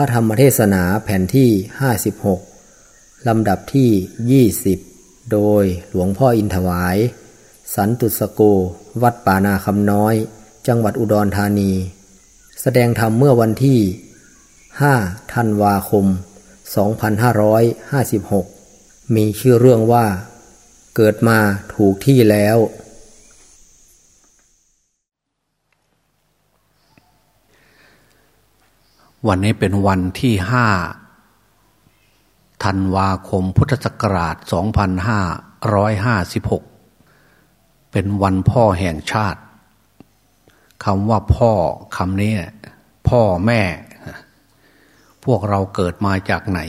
พระธรรมเทศนาแผ่นที่ 56 ลำดับที่ 20 โดยหลวงพ่ออินถวาย สันตุสโก วัดป่านาคำน้อย จังหวัดอุดรธานี แสดงธรรมเมื่อวันที่ 5 ธันวาคม 2556 มีชื่อเรื่องว่า เกิดมาถูกที่แล้ว วันนี้เป็นวันที่ห้าธันวาคมพุทธศักราช 2556 เป็นวันพ่อแห่งชาติคำว่าพ่อคำนี้พ่อแม่ พวกเราเกิดมาจากไหน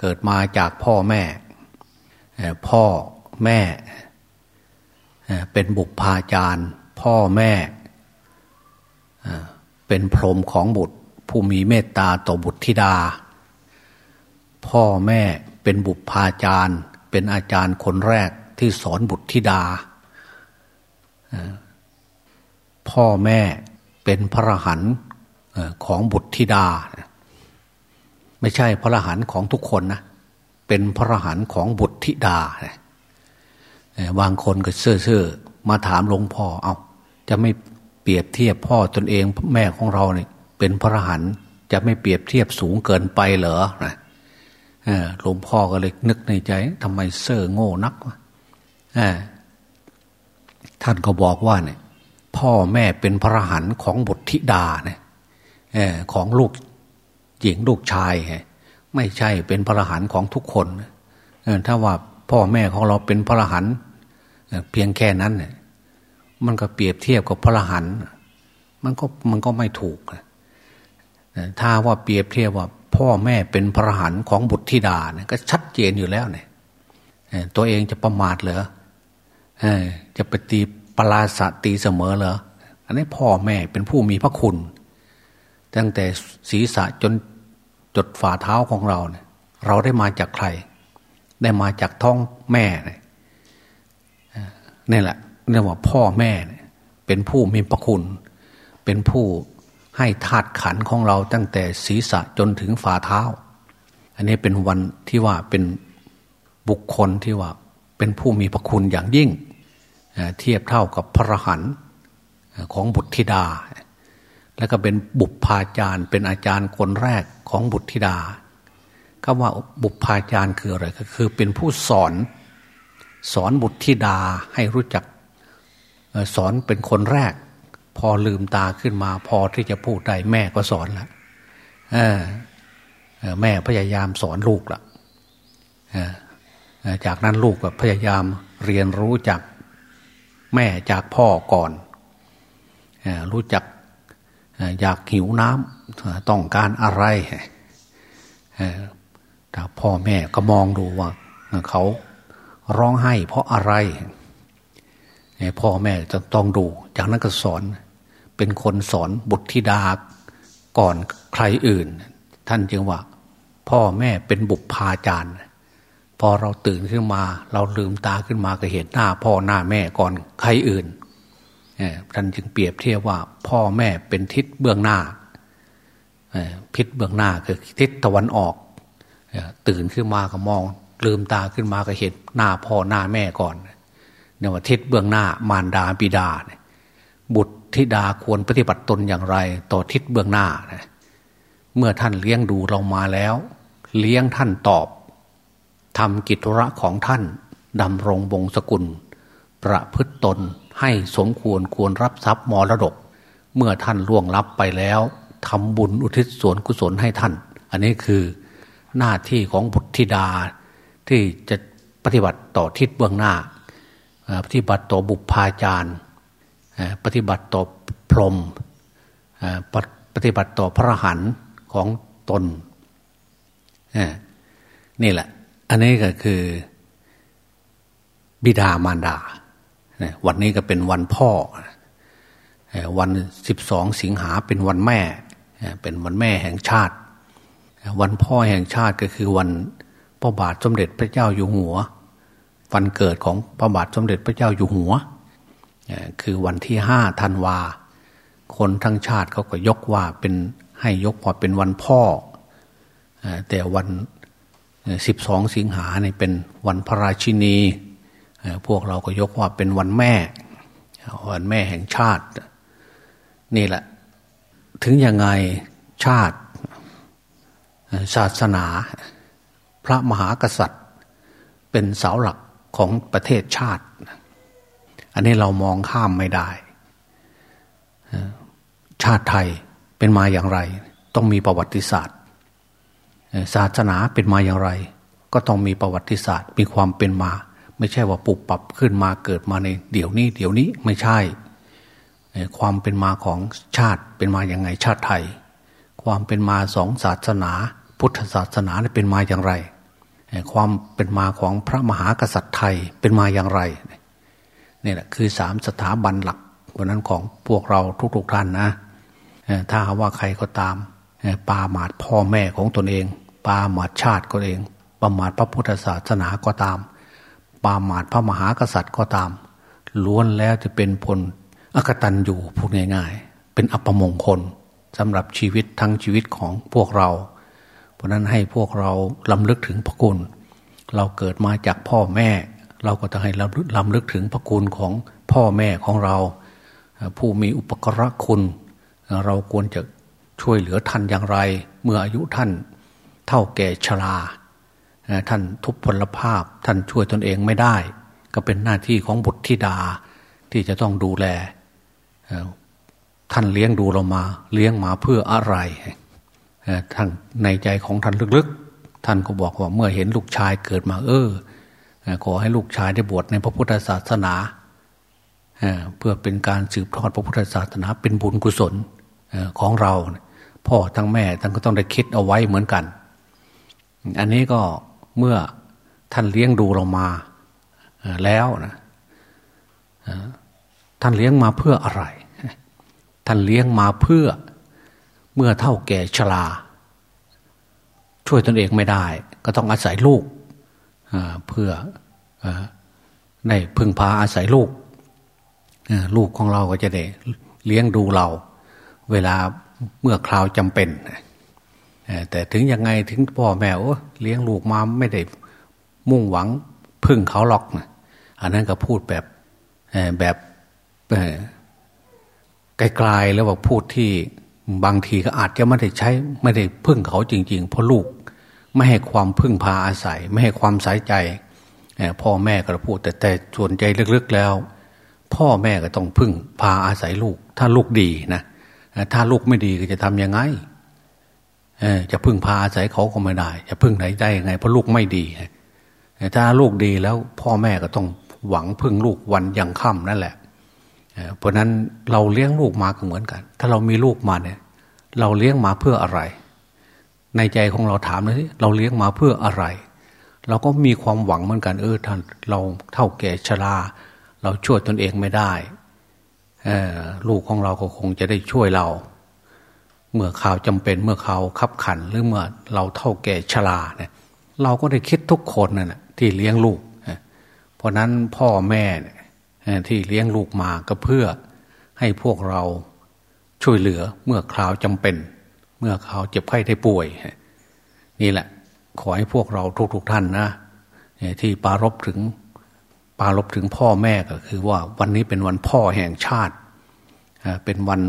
เกิดมาจากพ่อแม่ พ่อแม่ เป็นบุพพาจารย์ พ่อแม่ เป็นพรหมของบุตร ผู้มีเมตตาต่อบุตรธิดา พ่อแม่เป็นบุพาจารย์ เป็นอาจารย์คนแรกที่สอนบุตรธิดา พ่อแม่เป็นพระหันของบุตรธิดา ไม่ใช่พระหันของทุกคนนะเป็นพระหันของบุตรธิดาบางคนก็เซื่อๆมาถามหลวงพ่อเอาจะไม่เปรียบเทียบพ่อตนเองแม่ของเราเนี่ย เป็นพระหันจะไม่เปรียบเทียบสูงเกินไปเหรอหลวงพ่อก็เลยนึกในใจทำไมเซ่อโง่นักวะท่านก็บอกว่าเนี่ย พ่อแม่เป็นพระหันของบุตรธิดาเนี่ยของลูกหญิงลูกชายไม่ใช่เป็นพระหันของทุกคนถ้าว่าพ่อแม่ของเราเป็นพระหันเพียงแค่นั้นเนี่ยมันก็เปรียบเทียบกับพระหันมันก็มันก็ไม่ถูก ถ้าว่าเปรียบเทียบว่า พ่อแม่เป็นพระหันของบุตรธิดาเนี่ยก็ชัดเจนอยู่แล้วเนี่ยตัวเองจะประมาทเหรอจะไปตีปลาสตีเสมอเหรออันนี้พ่อแม่เป็นผู้มีพระคุณ ตั้งแต่ศีรษะจนจดฝ่าเท้าของเราเนี่ย เราได้มาจากใคร ได้มาจากท้องแม่เนี่ยนี่แหละเรียกว่าพ่อแม่เป็นผู้มีพระคุณ เป็นผู้ ให้ธาตุขันของเราตั้งแต่ศีรษะจนถึงฝ่าเท้า อันนี้เป็นวันที่ว่าเป็นบุคคลที่ว่าเป็นผู้มีพระคุณอย่างยิ่ง เทียบเท่ากับพระหันของบุตรธิดา แล้วก็เป็นบุพพาจารย์ เป็นอาจารย์คนแรกของบุตรธิดาคำว่าบุพพาจารย์คืออะไรก็คือเป็นผู้สอนสอนบุตรธิดาให้รู้จักสอนเป็นคนแรก พอลืมตาขึ้นมา พอที่จะพูดได้แม่ก็สอนละแม่พยายามสอนลูกละจากนั้นลูกก็พยายามเรียนรู้จากแม่จากพ่อก่อน รู้จักอยากหิวน้ำต้องการอะไรแต่พ่อแม่ก็มองดูว่า เขาร้องไห้เพราะอะไรพ่อแม่จะต้องดู จากนั้นก็สอน เป็นคนสอนบุตรธิดาก่อนใครอื่น ท่านจึงว่า พ่อแม่เป็นบุพพาจารย์ พอเราตื่นขึ้นมา เราลืมตาขึ้นมาก็เห็นหน้า พ่อหน้าแม่ก่อนใครอื่นท่านจึงเปรียบเทียบว่า พ่อแม่เป็นทิศเบื้องหน้าพิษเบื้องหน้าคือทิศตะวันออกตื่นขึ้นมาก็มอง ลืมตาขึ้นมาก็เห็นหน้าพ่อหน้าแม่ก่อนเนี่ยว่าทิศเบื้องหน้า มารดาบิดาบุตร ธิดาควรปฏิบัติตนอย่างไร ต่อทิศเบื้องหน้านะเมื่อท่านเลี้ยงดูเรามาแล้ว เลี้ยงท่านตอบทำกิจระของท่านดำรงวงศกุล ประพฤตตนให้สมควรควรรับทรัพย์มรดก เมื่อท่านล่วงลับไปแล้วทำบุญอุทิศส่วนกุศลให้ท่าน อันนี้คือหน้าที่ของบุตรธิดา ที่จะปฏิบัติต่อทิศเบื้องหน้า ปฏิบัติต่อบุพพาจารย์ ปฏิบัติต่อพรหมปฏิบัติต่อพระหันของตนนี่แหละ อันนี้ก็คือบิดามารดา วันนี้ก็เป็นวันพ่อ วันสิบสองสิงหาเป็นวันแม่ เป็นวันแม่แห่งชาติ วันพ่อแห่งชาติก็คือวันพระบาทสมเด็จพระเจ้าอยู่หัว วันเกิดของพระบาทสมเด็จพระเจ้าอยู่หัว คือวันที่ห้าธันวา คนทั้งชาติเขาก็ยกว่าเป็นให้ยกว่าเป็นวันพ่อ แต่วันสิบสองสิงหาเนี่เป็นวันพระราชินี พวกเราก็ยกว่าเป็นวันแม่ วันแม่แห่งชาติ นี่แหละ ถึงยังไงชาติศาสนา พระมหากษัตริย์ เป็นเสาหลักของประเทศชาติ อันนี้เรามองข้ามไม่ได้ชาติไทยเป็นมาอย่างไร ต้องมีประวัติศาสตร์ศาสนาเป็นมาอย่างไร ก็ต้องมีประวัติศาสตร์ มีความเป็นมา ไม่ใช่ว่าปุบปรับขึ้นมาเกิดมาในเดี๋ยวนี้ เดี๋ยวนี้ไม่ใช่ ความเป็นมาของชาติเป็นมาอย่างไง ชาติไทย ความเป็นมาสองศาสนา พุทธศาสนาเป็นมาอย่างไร ความเป็นมาของพระมหากษัตริย์ไทยเป็นมาอย่างไร นี่แหละคือสามสถาบันหลักวันนั้นของพวกเราทุกๆท่านนะถ้าว่าใครก็ตามปาหมาดพ่อแม่ของตนเอง ปาหมาดชาติก็เองประมาทพระพุทธศาสนาก็ตาม ปาหมาดพระมหากษัตริย์ก็ตาม ล้วนแล้วจะเป็นผลอกตันอยู่พูดง่ายๆ เป็นอัปมงคลสำหรับชีวิตทั้งชีวิตของพวกเรา เพราะนั้นให้พวกเราลำลึกถึงพระคุณ เราเกิดมาจากพ่อแม่ เราก็ต้องให้ลำลึกลำลึกถึงพระคุณของพ่อแม่ของเรา ผู้มีอุปกรณ์คุณ เราควรจะช่วยเหลือท่านอย่างไร เมื่ออายุท่านเท่าแก่ชราท่านทุพพลภาพท่านช่วยตนเองไม่ได้ ก็เป็นหน้าที่ของบุตรธิดาที่จะต้องดูแล ท่านเลี้ยงดูเรามา เลี้ยงมาเพื่ออะไรท่านในใจของท่านลึกๆ ท่านก็บอกว่าเมื่อเห็นลูกชายเกิดมาเออ ขอให้ลูกชายได้บวชในพระพุทธศาสนาเพื่อเป็นการสืบทอดพระพุทธศาสนาเป็นบุญกุศลของเรา พ่อทั้งแม่ท่านก็ต้องได้คิดเอาไว้เหมือนกัน อันนี้ก็เมื่อท่านเลี้ยงดูเรามาแล้วนะท่านเลี้ยงมาเพื่ออะไร ท่านเลี้ยงมาเพื่อเมื่อเท่าแก่ชรา ช่วยตนเองไม่ได้ ก็ต้องอาศัยลูก เพื่อในพึ่งพาอาศัยลูกลูกของเราก็จะได้เลี้ยงดูเรา เวลาเมื่อคราวจำเป็นแต่ถึงยังไงถึงพ่อแม่โอ้เลี้ยงลูกมาไม่ได้มุ่งหวังพึ่งเขาหรอกนะอันนั้นก็พูดแบบแบบไกลๆแล้วว่าพูดที่บางทีก็อาจจะไม่ได้ใช้ ไม่ได้พึ่งเขาจริง ๆ เพราะลูก ไม่ให้ความพึ่งพาอาศัย ไม่ให้ความสายใจพ่อแม่ก็พูดแต่แต่ส่วนใจลึกๆแล้ว พ่อแม่ก็ต้องพึ่งพาอาศัยลูก ถ้าลูกดีนะถ้าลูกไม่ดีก็จะทำยังไงจะพึ่งพาอาศัยเขาก็ไม่ได้ จะพึ่งไหนได้ยังไง เพราะลูกไม่ดีถ้าลูกดีแล้วพ่อแม่ก็ต้องหวังพึ่งลูกวันยังค่ำนั่นแหละเพราะนั้นเราเลี้ยงลูกมาก็เหมือนกัน ถ้าเรามีลูกมาเนี่ย เราเลี้ยงมาเพื่ออะไร ในใจของเราถามเลยที่เราเลี้ยงมาเพื่ออะไร เราก็มีความหวังเหมือนกันเออท่านเราเท่าแก่ชราเราช่วยตนเองไม่ได้ลูกของเราก็คงจะได้ช่วยเรา เมื่อข่าวจำเป็นเมื่อข่าวขับขันหรือเมื่อเราเท่าแก่ชราเนี่ย เราก็ได้คิดทุกคนนั่นแหะที่เลี้ยงลูกเพราะนั้นพ่อแม่ที่เลี้ยงลูกมาก็เพื่อให้พวกเราช่วยเหลือเมื่อคราวจำเป็น เมื่อเขาเจ็บไข้ได้ป่วย นี่แหละ ขอให้พวกเราทุกๆทท่านนะที่ปารบถึงปารบถึงพ่อแม่ก็คือว่าวันนี้เป็นวันพ่อแห่งชาติ เป็นวัน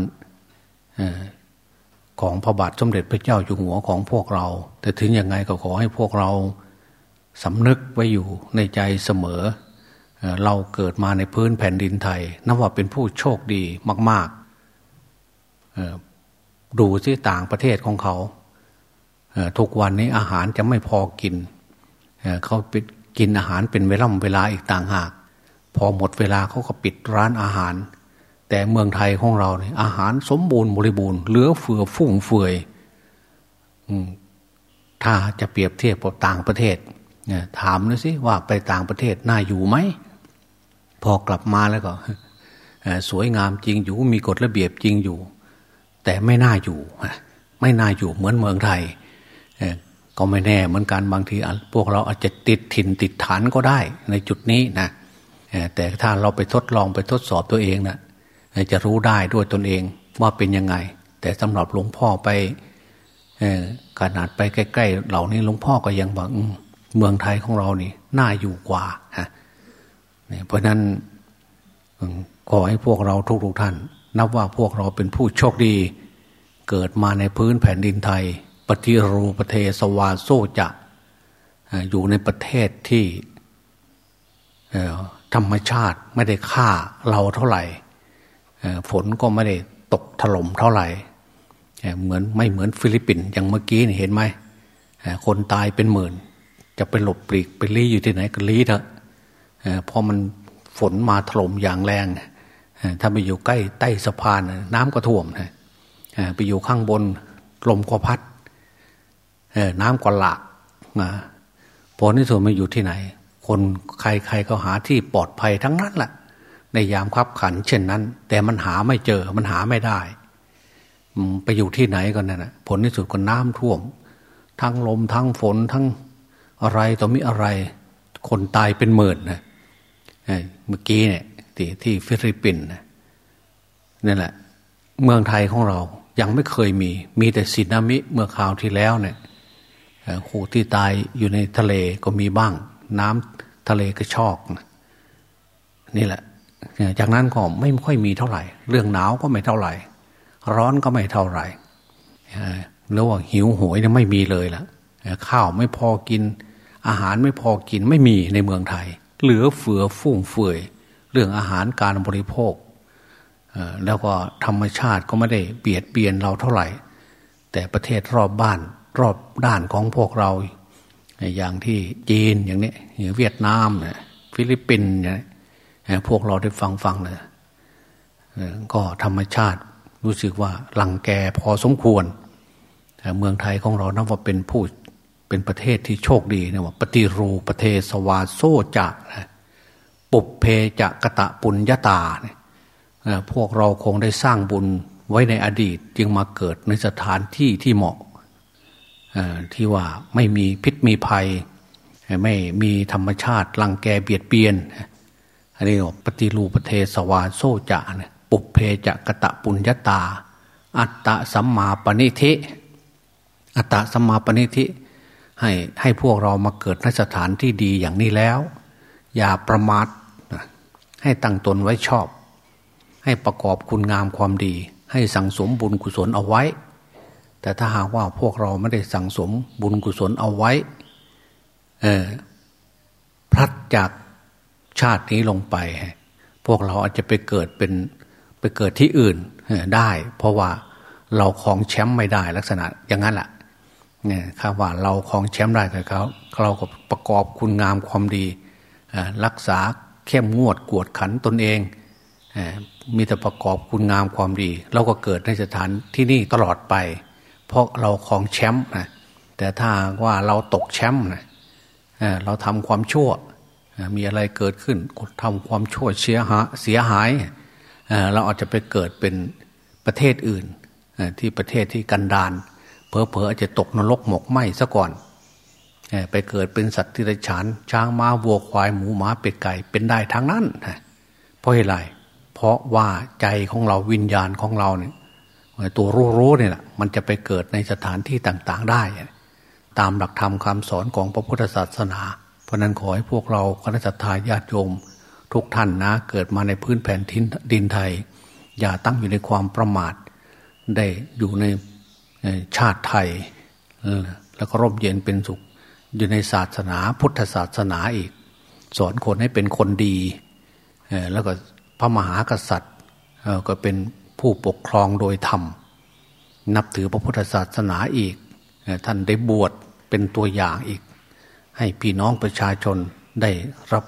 ของพระบาทสมเด็จพระเจ้าอยู่หัวของพวกเรา แต่ถึงยังไงก็ขอให้พวกเราสำนึกไว้อยู่ในใจเสมอ เราเกิดมาในพื้นแผ่นดินไทย นับว่าเป็นผู้โชคดีมาก ๆ ดูที่ต่างประเทศของเขาทุกวันนี้อาหารจะไม่พอกินเขาปิดกินอาหารเป็นเวลาเวลาอีกต่างหาก พอหมดเวลาเขาก็ปิดร้านอาหาร แต่เมืองไทยของเราเนี่ยอาหารสมบูรณ์บริบูรณ์เหลือเฟือฟุ่มเฟือยถ้าจะเปรียบเทียบกับต่างประเทศเถามนะสิว่าไปต่างประเทศน่าอยู่ไหม พอกลับมาแล้วก็สวยงามจริงอยู่มีกฎระเบียบจริงอยู่ แต่ไม่น่าอยู่ไม่น่าอยู่เหมือนเมืองไทยก็ไม่แน่เหมือนกันบางทีพวกเราอาจจะติดถิ่นติดฐานก็ได้ในจุดนี้นะแต่ถ้าเราไปทดลองไปทดสอบตัวเองนะจะรู้ได้ด้วยตนเองว่าเป็นยังไง แต่สำหรับหลวงพ่อไปขนาดไปใกล้ๆเหล่านี้หลวงพ่อก็ยังบอกเมืองไทยของเรานี่น่าอยู่กว่าฮะเพราะนั้นขอให้พวกเราทุกๆท่าน นับว่าพวกเราเป็นผู้โชคดี เกิดมาในพื้นแผ่นดินไทย ปฏิรูประเทศวาโซจะอยู่ในประเทศที่ธรรมชาติไม่ได้ฆ่าเราเท่าไหร่ฝนก็ไม่ได้ตกถล่มเท่าไหร่เหมือนไม่เหมือนฟิลิปปินส์อย่างเมื่อกี้เห็นไหมคนตายเป็นหมื่น จะไปหลบปลีกไปลี้อยู่ที่ไหนก็ลี้เถอะพอมันฝนมาถล่มอย่างแรง ถ้าไปอยู่ใกล้ใต้สะพานน้ำก็ท่วมนะไปอยู่ข้างบนลมก็พัดน้ำก็หลากผลที่สุดมาอยู่ที่ไหน คนใครๆก็หาที่ปลอดภัยทั้งนั้นแหละในยามคับขัน เช่นนั้น แต่มันหาไม่เจอมันหาไม่ได้ไปอยู่ที่ไหนกันนั่นนะผลที่สุดก็น้ำท่วม ทั้งลมทั้งฝนทั้งอะไรต่อมีอะไร คนตายเป็นหมื่นนะเมื่อกี้เนี่ย ที่ที่ฟิลิปปินส์นั่นแหละ เมืองไทยของเรายังไม่เคยมี มีแต่สินามิเมื่อคราวที่แล้วเนี่ยคู่ที่ตายอยู่ในทะเลก็มีบ้าง น้ำทะเลก็ชอกนี่แหละ จากนั้นก็ไม่ค่อยมีเท่าไหร่ เรื่องหนาวก็ไม่เท่าไหร่ ร้อนก็ไม่เท่าไหร่แล้วว่าหิวโหยเนี่ยไม่มีเลยละข้าวไม่พอกิน อาหารไม่พอกินไม่มีในเมืองไทย เหลือเฟือฟุ่มเฟือย รื่องอาหารการบริโภค แล้วก็ธรรมชาติก็ไม่ได้เบียดเบียนเราเท่าไหร่ แต่ประเทศรอบบ้านรอบด้านของพวกเรา อย่างที่จีนอย่างนี้เวียดนามเนี่ยฟิลิปปินส์เนี่ยพวกเราได้ฟังฟังเลยก็ธรรมชาติรู้สึกว่าหลังแกพอสมควร เมืองไทยของเรานับว่าเป็นผู้เป็นประเทศที่โชคดีนะว่าปฏิรูประเทศสวาโซจะ ปุบเพจะกะตะปุญญาตาเนี่ยพวกเราคงได้สร้างบุญไว้ในอดีต จึงมาเกิดในสถานที่ที่เหมาะที่ว่าไม่มีพิษมีภัย ไม่มีธรรมชาติลังแกเบียดเบียน อันนี้ปฏิรูปเทศวาโซจะเนี่ยปุเพจะกะตะปุญญาตา อัตตะสัมมาปณิธิอัตตะสัมมาปณิธิให้ให้พวกเรามาเกิดในสถานที่ดีอย่างนี้แล้ว อย่าประมาทให้ตั้งตนไว้ชอบ ให้ประกอบคุณงามความดี ให้สั่งสมบุญกุศลเอาไว้ แต่ถ้าหากว่าพวกเราไม่ได้สั่งสมบุญกุศลเอาไว้เออพลัดจากชาตินี้ลงไป พวกเราอาจจะไปเกิดเป็นไปเกิดที่อื่นได้ เพราะว่าเราคลองแชมป์ไม่ได้ลักษณะอย่างนั้นแหละเนี่ยคำว่าเราคลองแชมป์ได้กับเขาเราก็ประกอบคุณงามความดี รักษาเข้มงวดกวดขันตนเอง มีแต่ประกอบคุณงามความดี เราก็เกิดในสถานที่นี่ตลอดไป เพราะเราคลองแชมป์นะแต่ถ้าว่าเราตกแชมป์นะเราทำความชั่ว มีอะไรเกิดขึ้นทำความชั่วเสียหาเสียหาย เราอาจจะไปเกิดเป็นประเทศอื่น ที่ประเทศที่กันดานเพอเพออาจจะตกนรกหมกไหมซะก่อน ไปเกิดเป็นสัตว์ที่ไรฉาน ช้างม้าวัวควายหมูหมาเป็ดไก่เป็นได้ทั้งนั้นเพราะอะไรเพราะว่าใจของเราวิญญาณของเราเนี่ยตัวรู้รู้เนี่ยแหละมันจะไปเกิดในสถานที่ต่างๆได้ ตามหลักธรรมคำสอนของพระพุทธศาสนา เพราะนั้นขอให้พวกเราคณะทาญาติโยม ทุกท่านนะเกิดมาในพื้นแผ่นดินไทย อย่าตั้งอยู่ในความประมาท ได้อยู่ในชาติไทย แล้วก็ร่มเย็นเป็นสุข อยู่ในศาสนาพุทธศาสนาอีก สอนคนให้เป็นคนดี แล้วก็พระมหากษัตริย์ก็เป็นผู้ปกครองโดยธรรม นับถือพระพุทธศาสนาอีก ท่านได้บวชเป็นตัวอย่างอีก ให้พี่น้องประชาชนได้รับ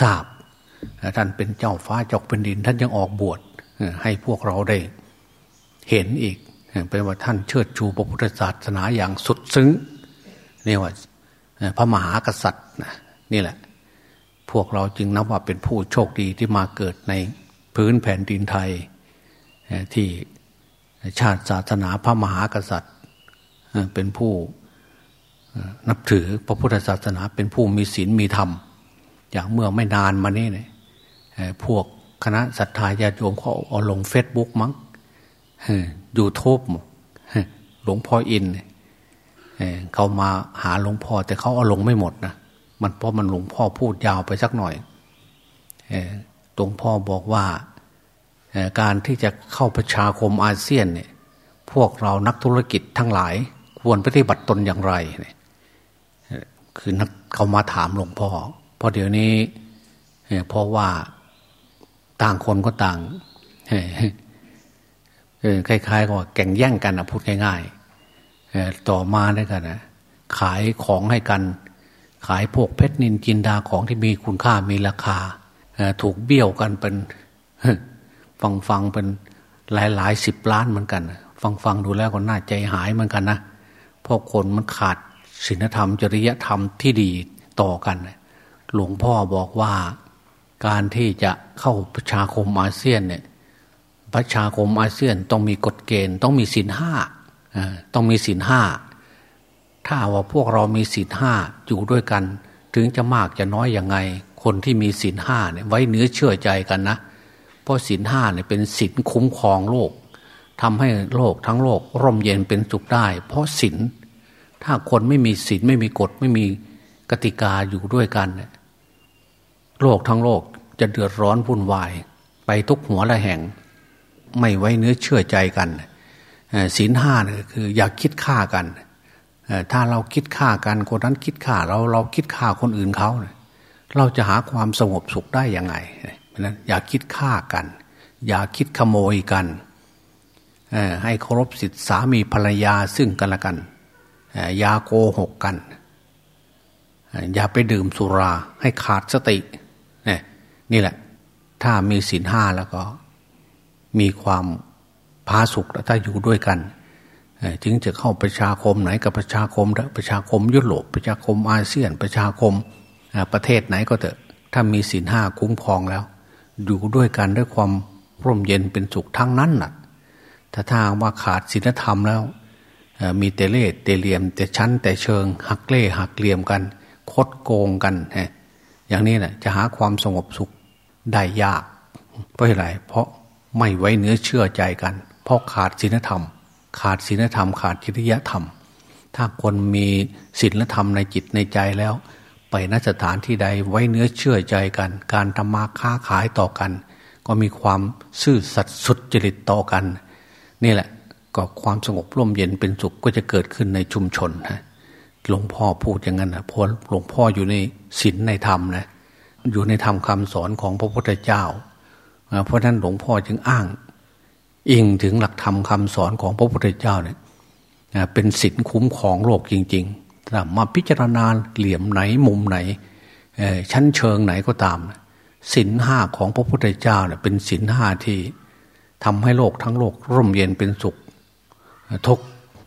ทราบ ท่านเป็นเจ้าฟ้าเจ้าเป็นดิน ท่านยังออกบวชให้พวกเราได้เห็นอีกเป็นว่าท่านเชิดชูพระพุทธศาสนาอย่างสุดซึ้ง นี่ว่าพระมหากษัตริย์นี่แหละ พวกเราจึงนับว่าเป็นผู้โชคดีที่มาเกิดในพื้นแผ่นดินไทยที่ชาติศาสนาพระมหากษัตริย์เป็นผู้นับถือพระพุทธศาสนาเป็นผู้มีศีลมีธรรม อย่างเมื่อไม่นานมานี้เนี่ยพวกคณะศรัทธาญาติโยมเขาเอาลงเฟซบุ๊กมั้งยูทูบหลวงพ่ออิน เขามาหาหลวงพ่อ แต่เขาเอาลงไม่หมดนะมันเพราะมันหลวงพ่อพูดยาวไปสักหน่อยหลวงพ่อบอกว่าการที่จะเข้าประชาคมอาเซียนเนี่ย พวกเรานักธุรกิจทั้งหลาย ควรปฏิบัติตนอย่างไรเนี่ยคือนักเขามาถามหลวงพ่อเพราะเดี๋ยวนี้เพราะว่าต่างคนก็ต่างคล้ายๆกับแก่งแย่งกันนะพูดง่ายๆ ต่อมาด้วยกันนะขายของให้กัน ขายพวกเพชรนินจินดาของที่มีคุณค่ามีราคาถูกเบี้ยวกันเป็นฟังฟังเป็นหลายหลายสิบล้านเหมือนกัน ฟังฟังดูแล้วก็น่าใจหายเหมือนกันนะเพราะคนมันขาดศีลธรรมจริยธรรมที่ดีต่อกัน หลวงพ่อบอกว่าการที่จะเข้าประชาคมอาเซียนเนี่ยประชาคมอาเซียนต้องมีกฎเกณฑ์ ต้องมีศีลห้า ต้องมีศีลห้าถ้าว่าพวกเรามีศีลห้าอยู่ด้วยกัน ถึงจะมากจะน้อยอย่างไง คนที่มีศีลห้าเนี่ยไว้เนื้อเชื่อใจกันนะ เพราะศีลห้าเนี่ยเป็นศีลคุ้มครองโลกทำให้โลกทั้งโลก ร่มเย็นเป็นสุขได้ เพราะศีลถ้าคนไม่มีศีลไม่มีกฎไม่มีกติกาอยู่ด้วยกันเนี่ยโลกทั้งโลกจะเดือดร้อนวุ่นวาย ไปทุกหัวละแห่ง ไม่ไว้เนื้อเชื่อใจกัน ศีลห้าเนี่ยคืออย่าคิดฆ่ากันถ้าเราคิดฆ่ากันคนนั้นคิดฆ่าเราเราคิดฆ่าคนอื่นเขาเราจะหาความสงบสุขได้ยังไงนั้นอย่าคิดฆ่ากัน อย่าคิดขโมยกันให้เคารพสิทธิสามีภรรยาซึ่งกันและกันอย่าโกหกกัน อย่าไปดื่มสุราให้ขาดสตินี่แหละ ถ้ามีศีลห้าแล้วก็มีความ พาสุขถ้าอยู่ด้วยกันจึงจะเข้าประชาคมไหนกับประชาคมประชาคมยุโรปประชาคมอาเซียนประชาคมประเทศไหนก็เถอะ ถ้ามีศีลห้าคุ้มครองแล้ว อยู่ด้วยกันด้วยความร่มเย็นเป็นสุขทั้งนั้นน่ะถ้าทางว่าขาดศีลธรรมแล้ว มีเตเล่เตเหลี่ยม แต่ชั้นแต่เชิง หักเล่หักเหลี่ยมกัน คดโกงกันอย่างนี้นะจะหาความสงบสุขได้ยาก เพราะอะไรเพราะไม่ไว้เนื้อเชื่อใจกัน เพราะขาดศีลธรรม ขาดศีลธรรม ขาดจริยธรรม ถ้าคนมีศีลธรรมในจิตในใจแล้ว ไปนสถานที่ใดไว้เนื้อเชื่อใจกัน การทำมาค้าขายต่อกัน ก็มีความซื่อสัตย์สุดจริตต่อกัน นี่แหละก็ความสงบร่มเย็นเป็นสุขก็จะเกิดขึ้นในชุมชนฮะหลวงพ่อพูดอย่างนั้นนะเพราะหลวงพ่ออยู่ในศีลในธรรมนะอยู่ในธรรมคาสอนของพระพุทธเจ้า เพราะนั้นหลวงพ่อจึงอ้าง อิงถึงหลักธรรมคาสอนของพระพุทธเจ้าเนี่ยเป็นสินคุ้มของโลกจริงๆถ้ามาพิจารณาเหลี่ยมไหนมุมไหนชั้นเชิงไหนก็ตามสินห้าของพระพุทธเจ้าเนี่ยเป็นสินห้าที่ทำให้โลกทั้งโลกร่มเย็นเป็นสุขทุก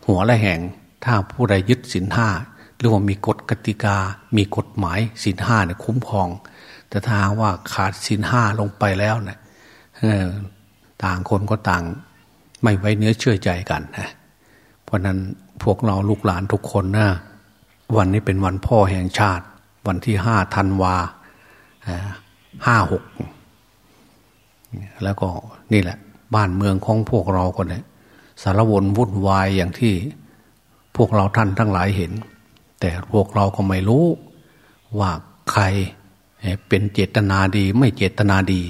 หัวและแห่งถ้าผู้ใดยึดสินห้าหรือว่ามีกฎกติกา มีกฎหมายสินห้าเนี่ยคุ้มครอง แต่ถ้าว่าขาดสินห้าลงไปแล้วเนี่ย ต่างคนก็ต่างไม่ไว้เนื้อเชื่อใจกันนะเพราะนั้นพวกเราลูกหลานทุกคนนะวันนี้เป็นวันพ่อแห่งชาติ วันที่ห้าธันวาห้าหกแล้วก็นี่แหละ บ้านเมืองของพวกเราคนนี้สารวนวุ่นวายอย่างที่พวกเราท่านทั้งหลายเห็น แต่พวกเราก็ไม่รู้ว่าใครเป็นเจตนาดีไม่เจตนาดี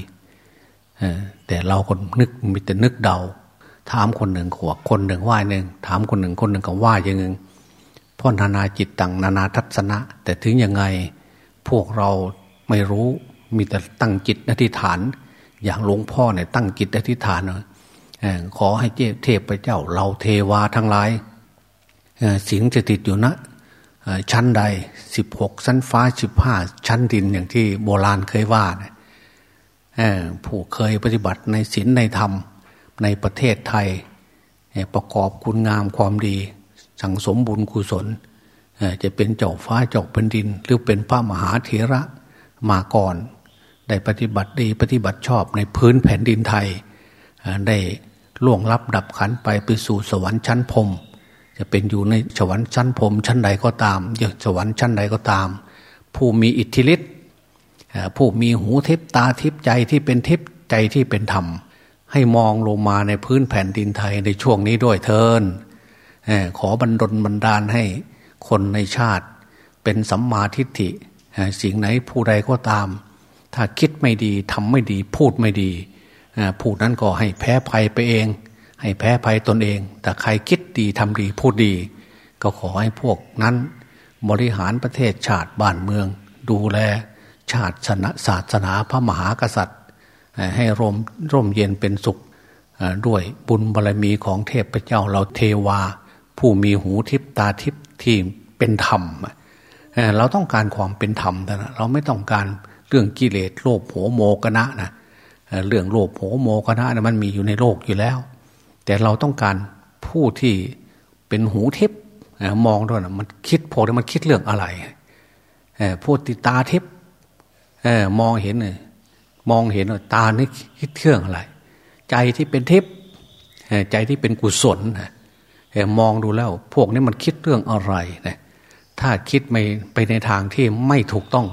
แต่เราคนนึกมีแต่นึกเดา ถามคนหนึ่งขวคนหนึ่งว่าหนึ่งถามคนหนึ่งคนหนึ่งก็ว่าอย่างหนึ่งพ่อนานาจิตตังนานาทัศนะ แต่ถึงยังไงพวกเราไม่รู้มีแต่ตั้งจิตอธิษฐาน อย่างหลวงพ่อเนี่ยตั้งจิตอธิษฐานเนาะขอให้เทพเจ้าเราเทวาทั้งหลายสิงจะติดอยู่นะชั้นใดสิบหกชั้นฟ้าสิบห้าชั้นดินอย่างที่โบราณเคยว่านะ ผู้เคยปฏิบัติในศีลในธรรมในประเทศไทย ประกอบคุณงามความดี สังสมบุญกุศล จะเป็นเจ้าฟ้าเจ้าแผ่นดิน หรือเป็นพระมหาเถระมาก่อน ได้ปฏิบัติดีปฏิบัติชอบในพื้นแผ่นดินไทย ได้ล่วงลับดับขันไปไปสู่สวรรค์ชั้นพรมจะเป็นอยู่ในสวรรค์ชั้นพรมชั้นใดก็ตามอย่างสวรรค์ชั้นใดก็ตาม ผู้มีอิทธิฤทธิ์ ผู้มีหูทิพตาทิพใจที่เป็นทิพใจที่เป็นธรรม ให้มองลงมาในพื้นแผ่นดินไทยในช่วงนี้ด้วยเทินขอบันดลบันดาลให้คนในชาติ เป็นสัมมาทิฏฐิสิ่งไหนผู้ใดก็ตาม ถ้าคิดไม่ดีทำไม่ดี พูดไม่ดีผู้นั้นก็ให้แพ้ภัยไปเอง ให้แพ้ภัยตนเอง แต่ใครคิดดีทำดีพูดดี ก็ขอให้พวกนั้น บริหารประเทศชาติบ้านเมือง ดูแล ชาติศาสนาพระมหากษัตริย์ ให้ร่มร่มเย็นเป็นสุขด้วยบุญบารรมีของเทพเจ้าเราเทวา ผู้มีหูทิพตาทิพที่เป็นธรรม เราต้องการความเป็นธรรมนะเราไม่ต้องการเรื่องกิเลสโลภโหโมกนะนะเรื่องโลภโหโมกนะนะมันมีอยู่ในโลกอยู่แล้ว แต่เราต้องการผู้ที่เป็นหูทิพมองด้วยนะมันคิดพอมันคิดเรื่องอะไรพูดติตาทิพ มองเห็นเลยมองเห็นตานี่คิดเรื่องอะไร ใจที่เป็นทิพใจที่เป็นกุศลมองดูแล้ว พวกนี้มันคิดเรื่องอะไรนะถ้าคิดไม่ไปในทางที่ไม่ถูกต้อง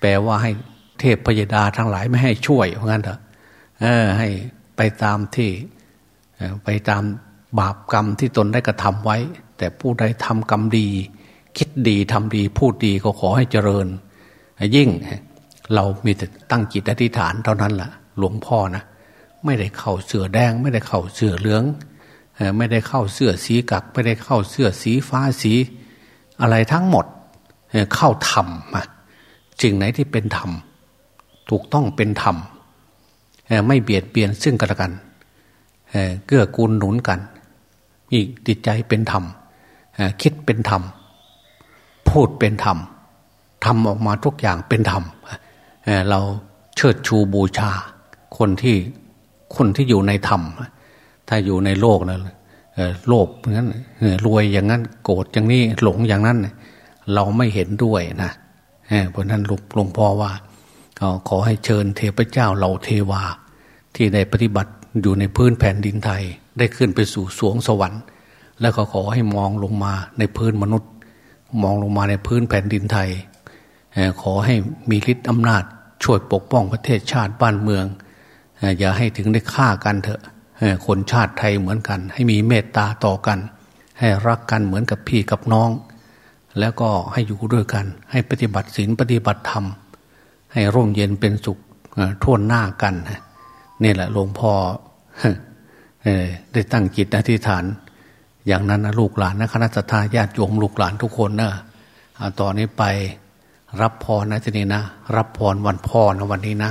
แปลว่าให้เทพพยดาทั้งหลายไม่ให้ช่วยเพราะงั้นเถอะให้ไปตามที่ไปตามบาปกรรมที่ตนได้กระทำไว้ แต่ผู้ใดทำกรรมดี คิดดีทำดีพูดดีก็ขอให้เจริญ ยิ่ง เรามีแต่ตั้งจิตอธิษฐานเท่านั้นแหละหลวงพ่อนะไม่ได้เข้าเสือแดง ไม่ได้เข้าเสือเหลืองไม่ได้เข้าเสื้อสีกัก ไม่ได้เข้าเสื้อสีฟ้าสี อะไรทั้งหมดเข้าธรรมสิ่งไหนที่เป็นธรรมถูกต้องเป็นธรรมไม่เบียดเบียนซึ่งกันและกันเกื้อกูลหนุนกัน มีจิตใจเป็นธรรมคิดเป็นธรรม พูดเป็นธรรมทำออกมาทุกอย่างเป็นธรรม เราเชิดชูบูชา คนที่คนที่อยู่ในธรรม ถ้าอยู่ในโลกนะโลภงั้นรวยอย่างนั้นโกรธอย่างนี้หลงอย่างนั้น เราไม่เห็นด้วยนะเพราะนั้นหลวงพ่อว่าขอให้เชิญเทพเจ้าเราเทวา ที่ได้ปฏิบัติอยู่ในพื้นแผ่นดินไทย ได้ขึ้นไปสู่สวงสวรรค์ แล้วก็ขอให้มองลงมาในพื้นมนุษย์ มองลงมาในพื้นแผ่นดินไทย ขอให้มีฤทธิ์อำนาจช่วยปกป้องประเทศชาติบ้านเมือง อย่าให้ถึงได้ฆ่ากันเถอะคนชาติไทยเหมือนกัน ให้มีเมตตาต่อกัน ให้รักกันเหมือนกับพี่กับน้อง แล้วก็ให้อยู่ด้วยกัน ให้ปฏิบัติศีลปฏิบัติธรรม ให้ร่มเย็นเป็นสุขท่วนหน้ากันนี่แหละหลวงพ่อได้ตั้งจิตอธิษฐาน อย่างนั้นนะลูกหลานนะคณะทาญาติโยมลูกหลานทุกคนนะตอนนี้ไป รับพรนะทีนี้นะ รับพรวันพ่อนะวันนี้นะ